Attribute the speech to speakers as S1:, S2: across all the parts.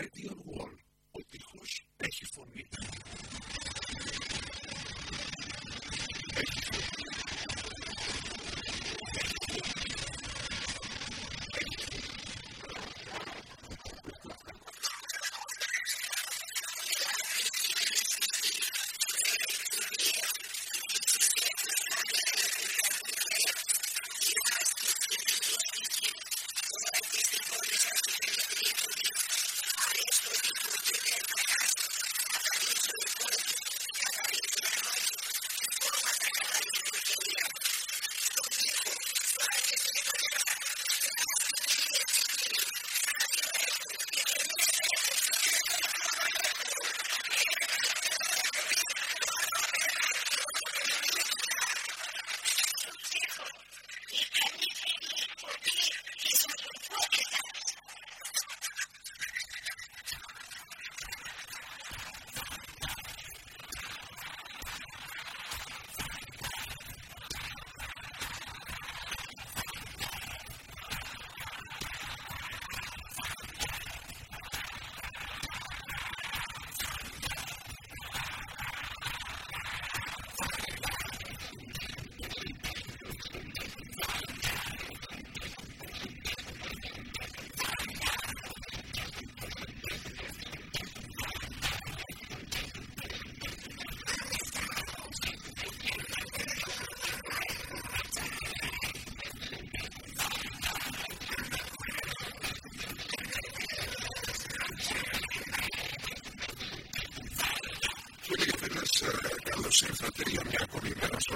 S1: Radio Wall. Ο τείχος έχει φωνή. ήρθατε για μια ακόμη μέρα στο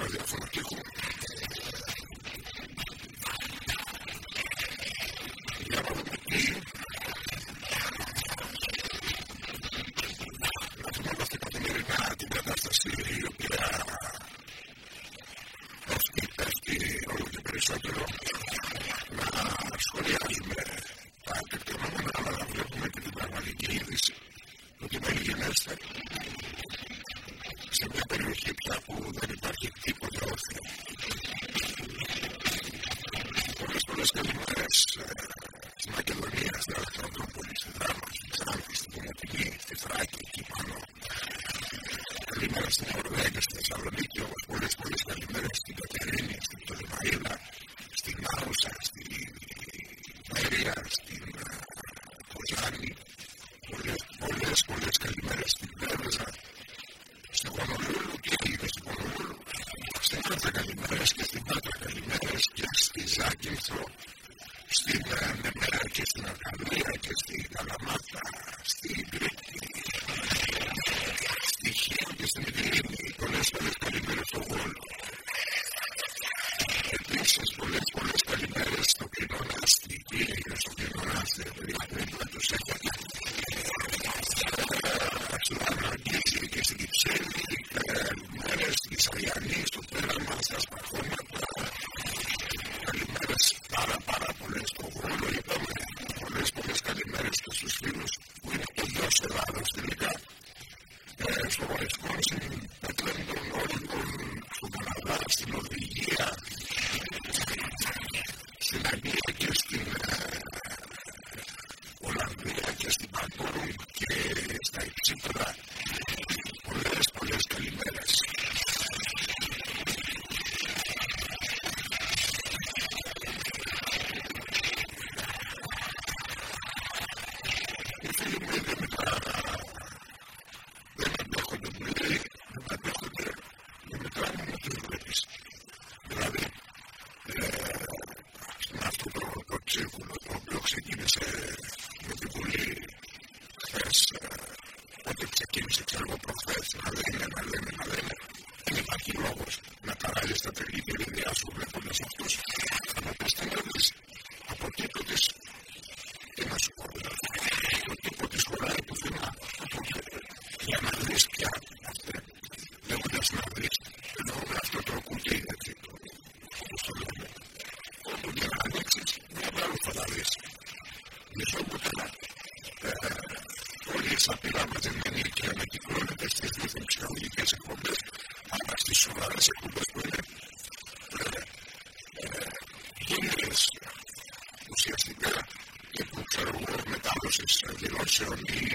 S1: shall lead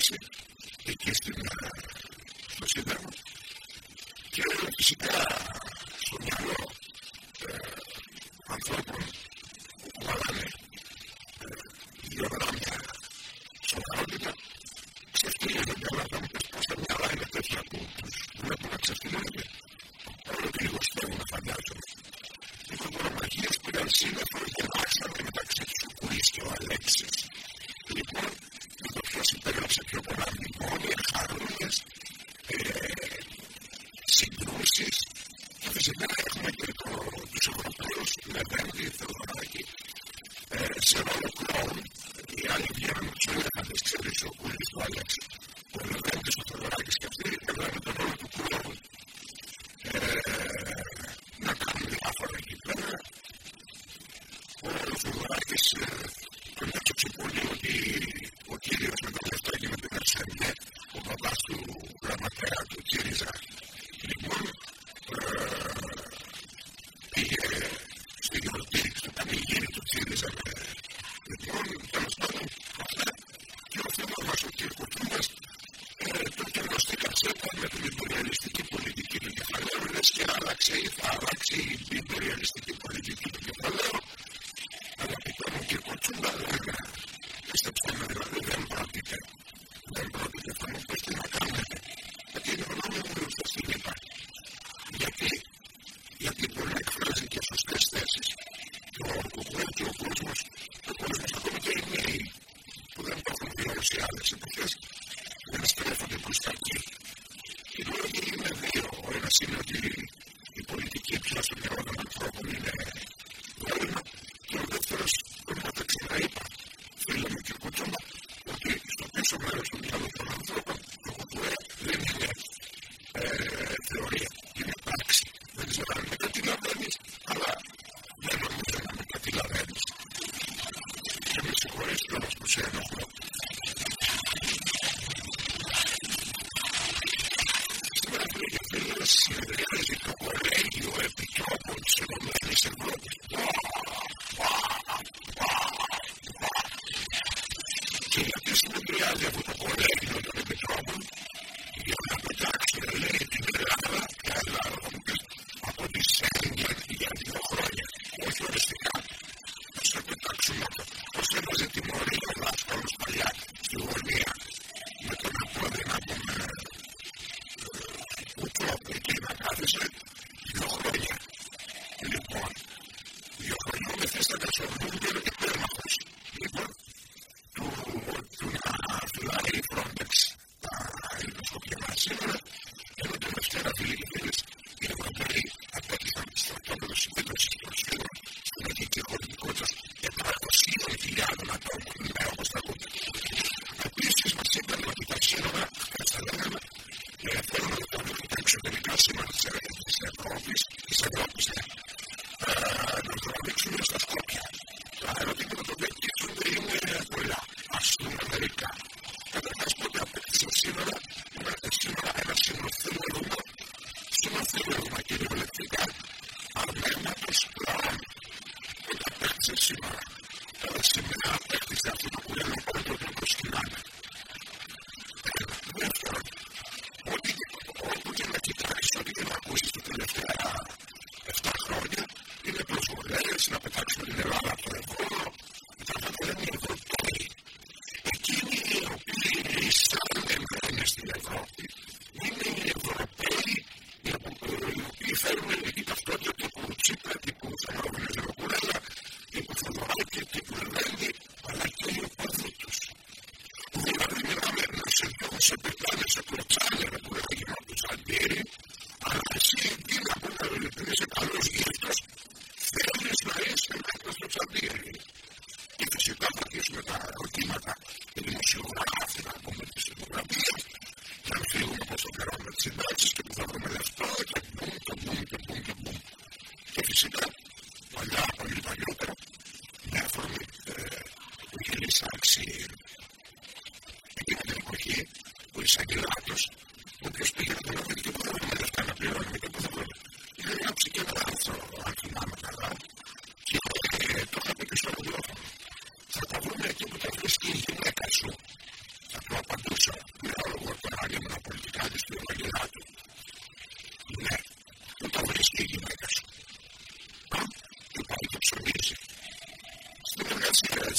S1: person και οριακές και σωστές θέσεις και ο, ο, ο, ο κόσμος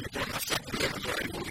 S1: you're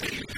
S1: say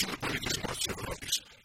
S1: ήρθατε πρόσφυγες και αυτά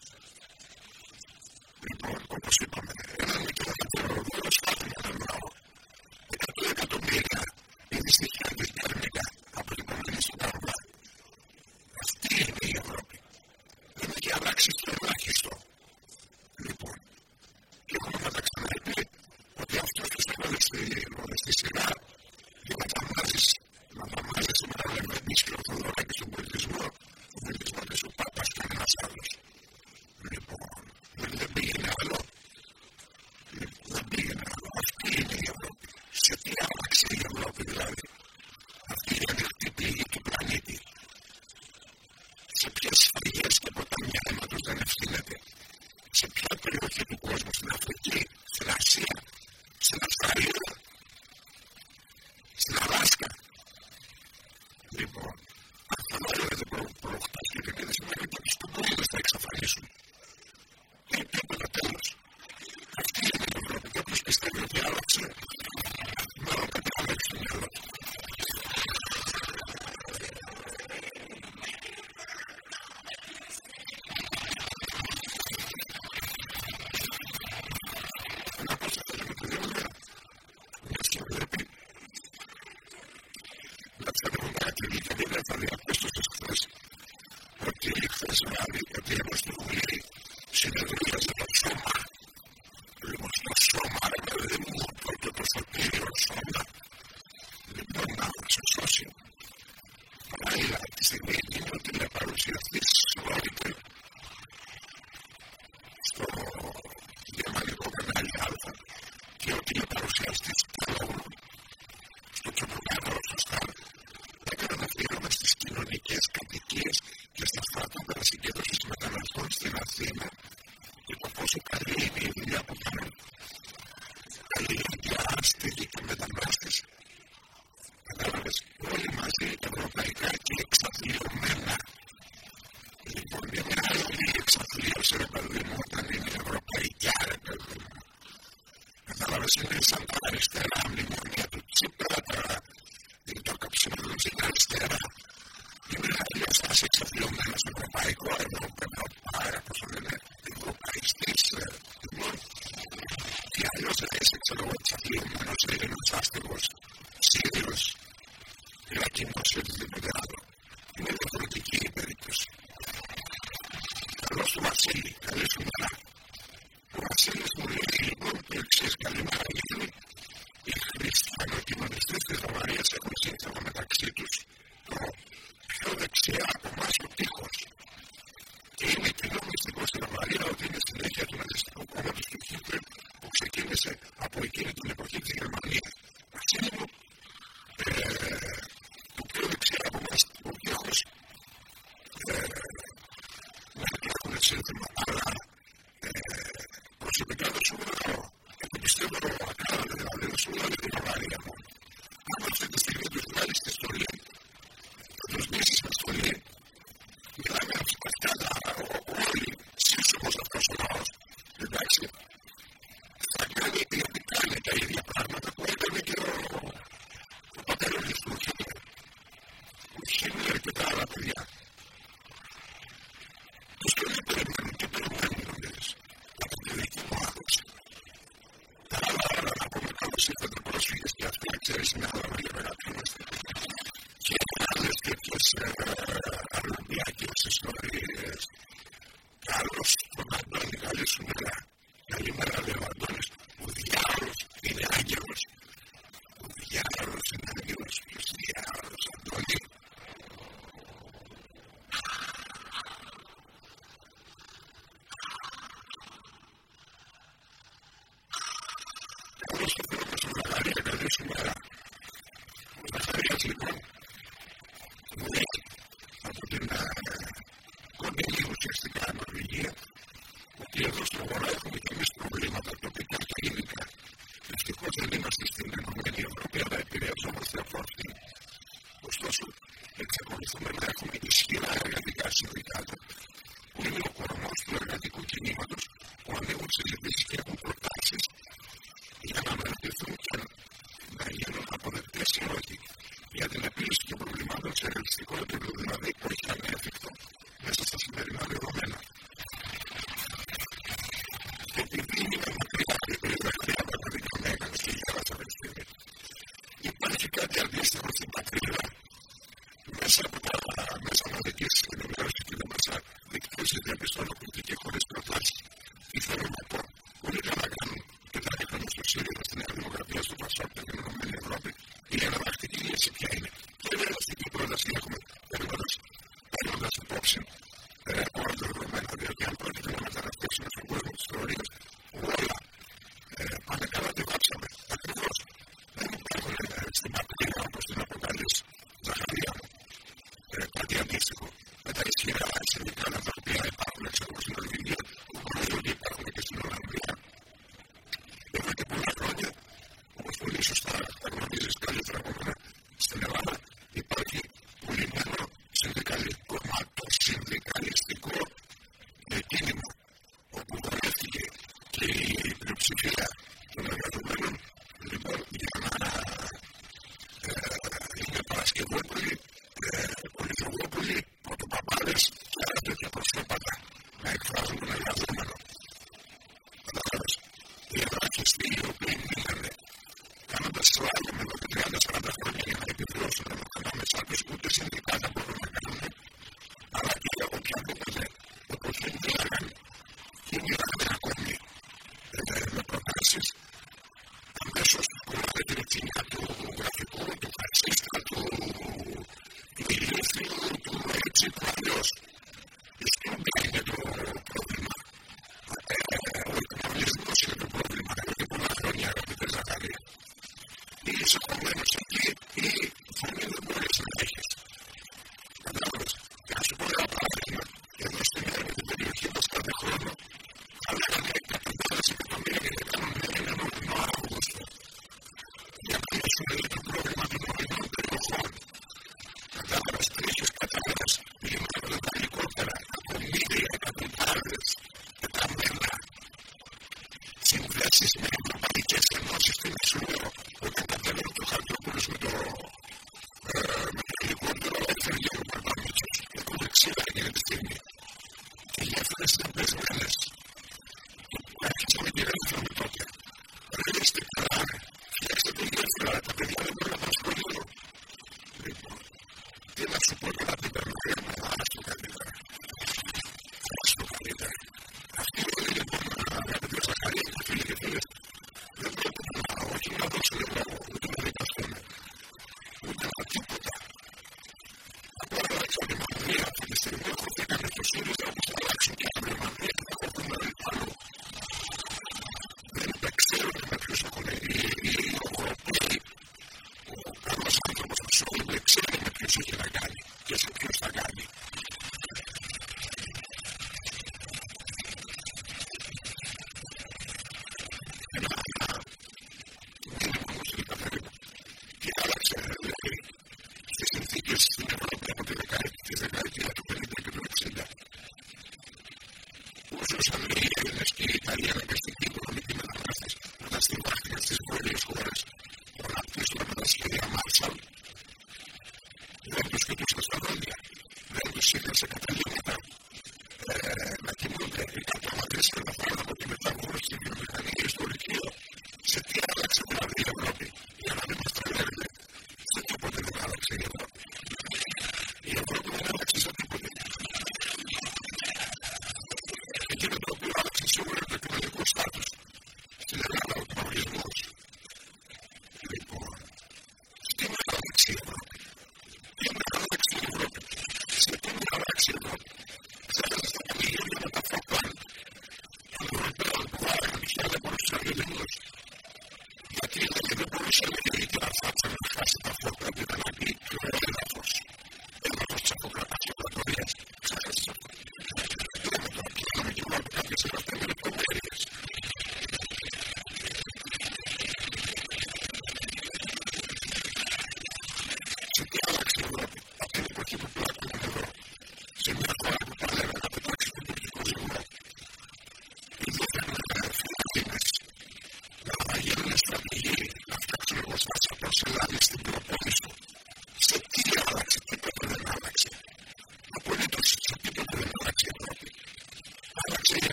S1: y le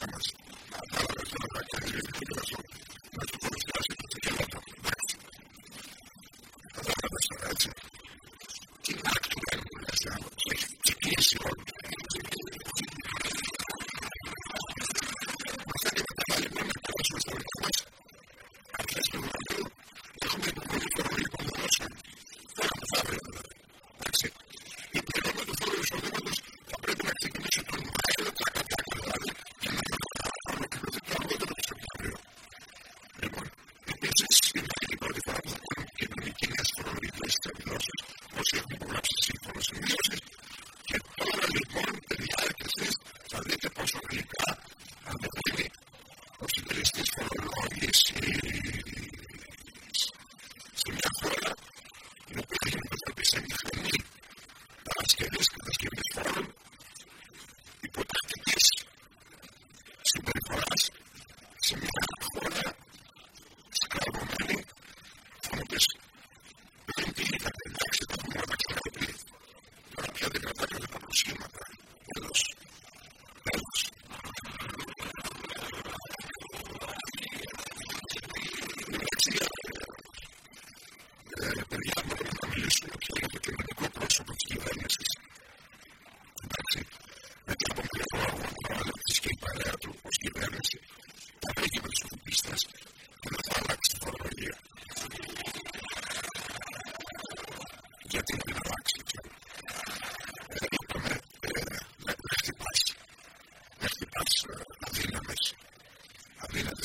S1: μας. Αλλά τώρα και λίγο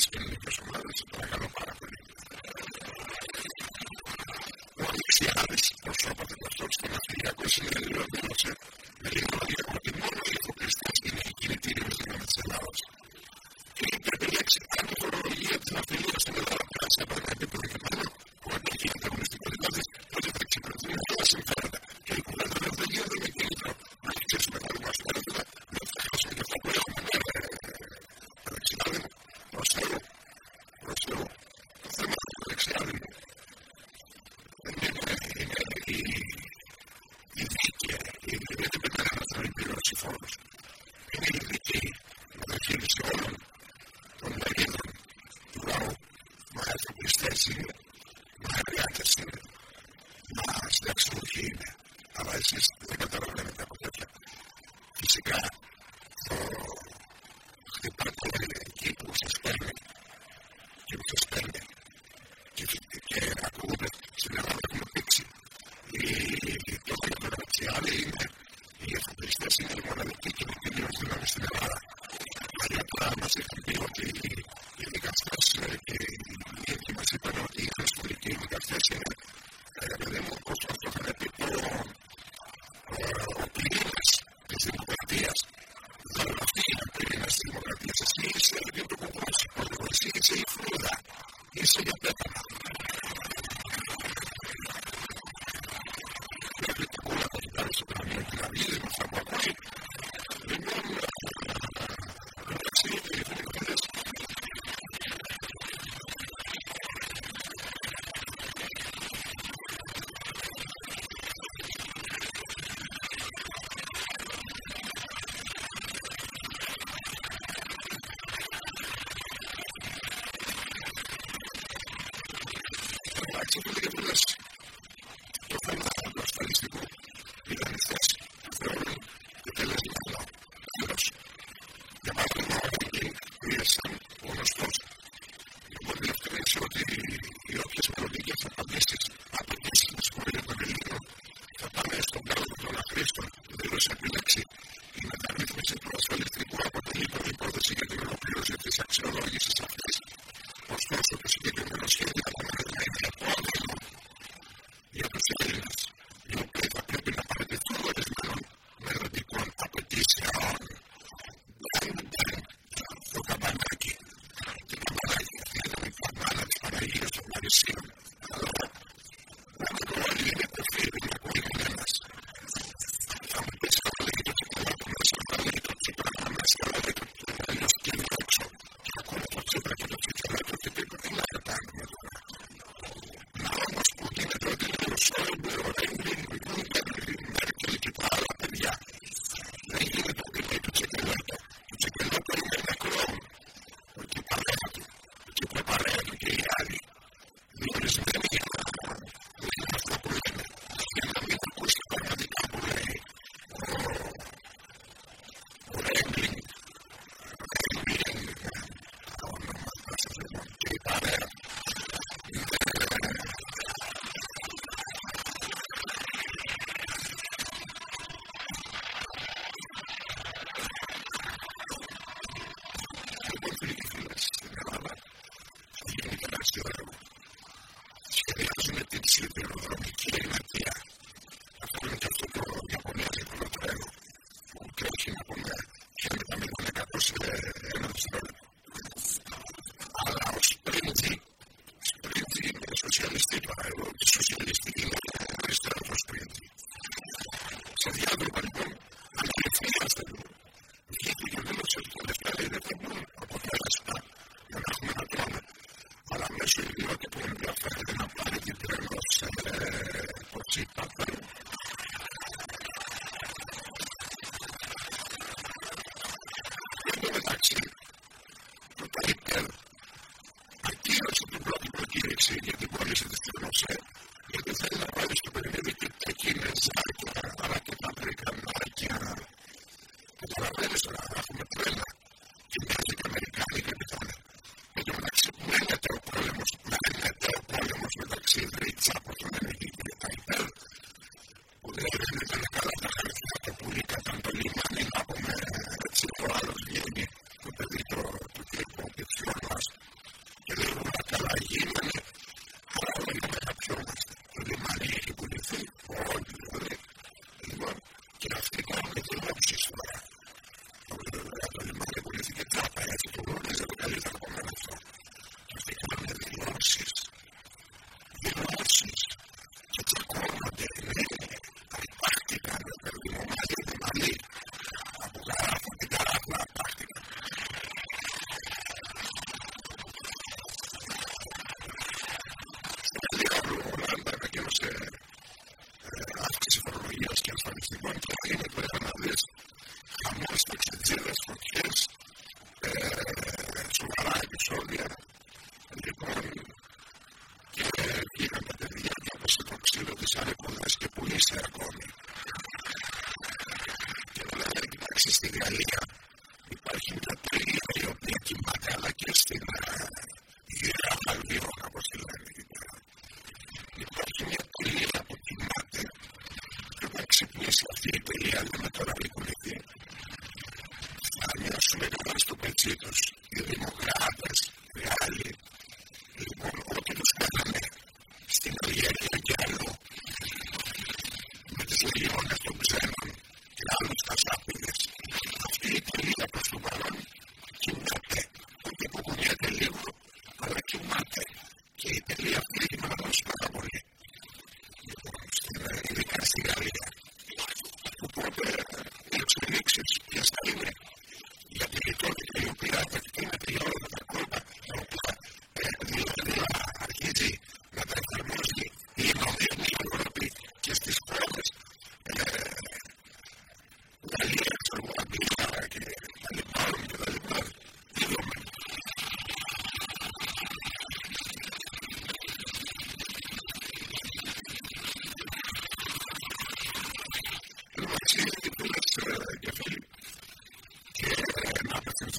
S1: είπαν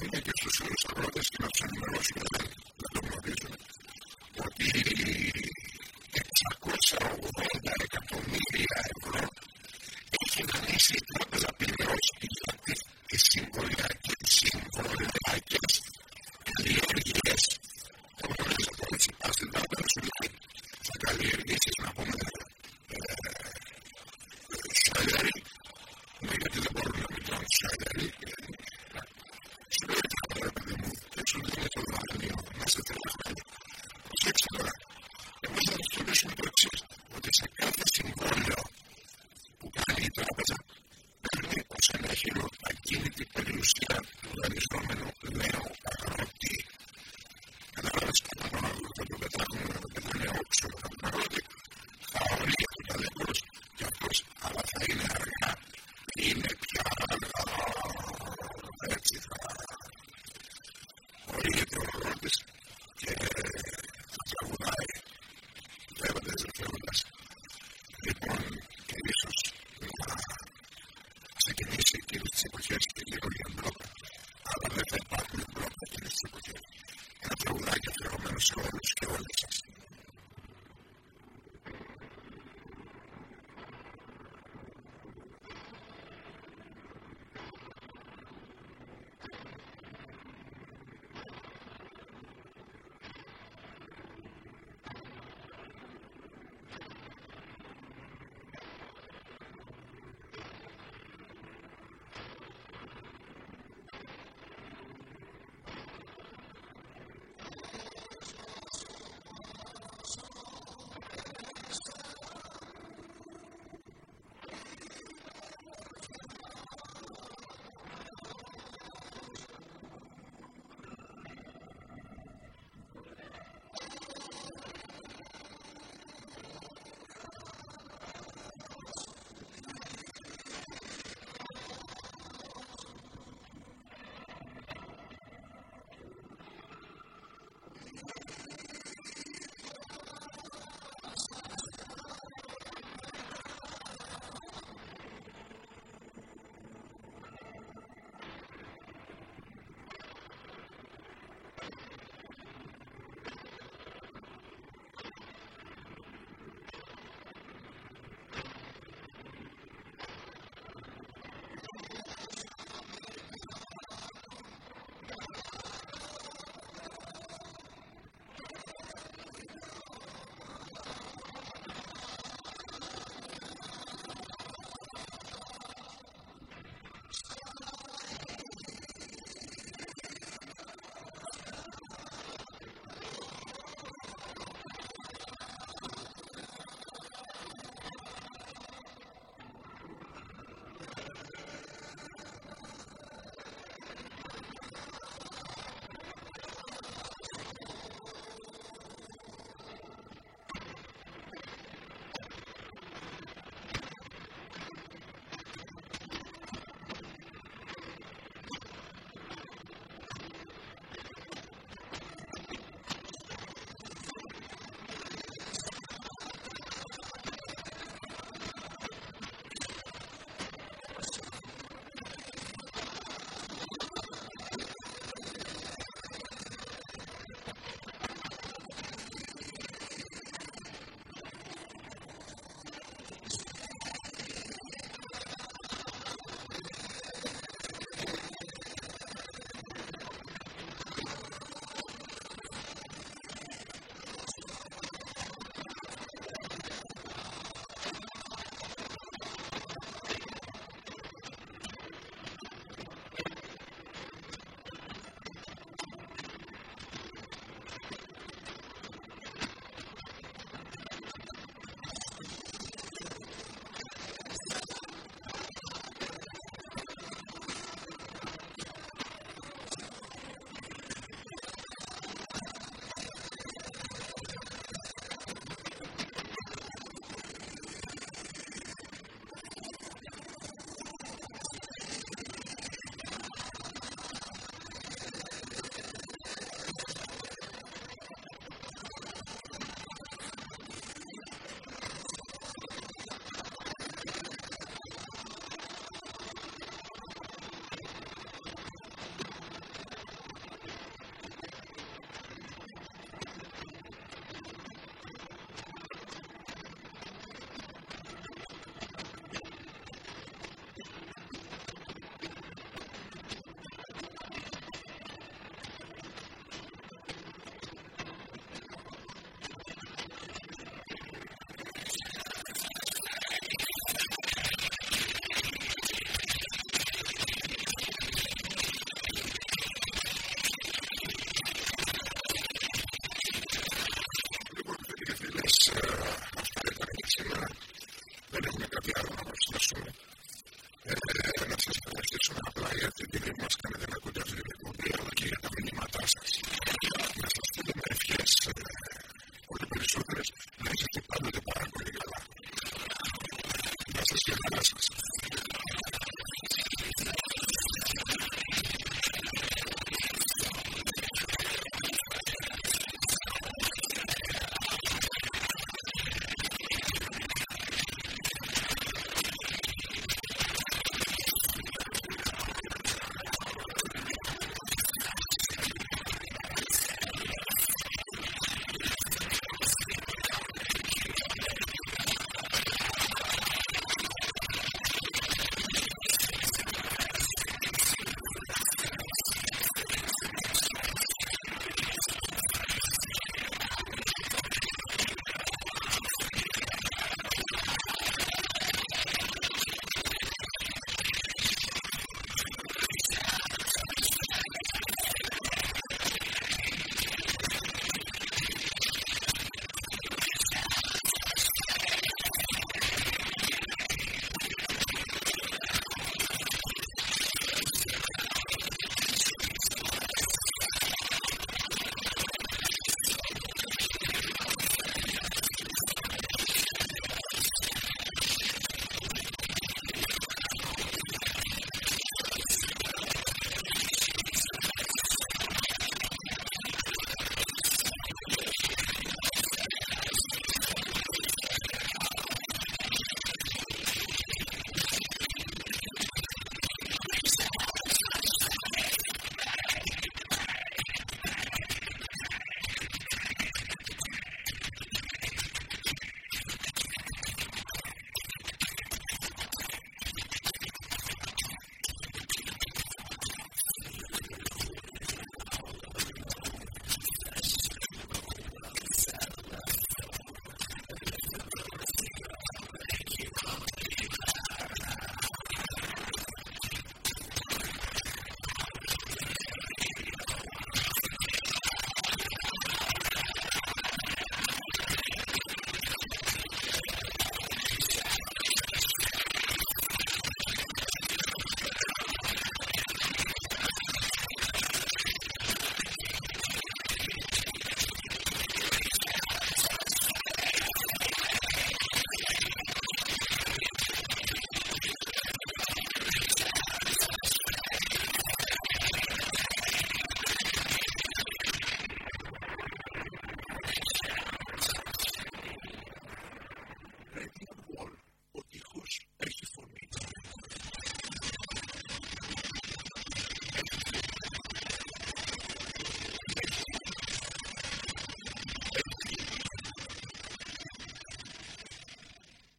S1: είναι και στους άλλου αγρότε και να τους ενημερώσουμε.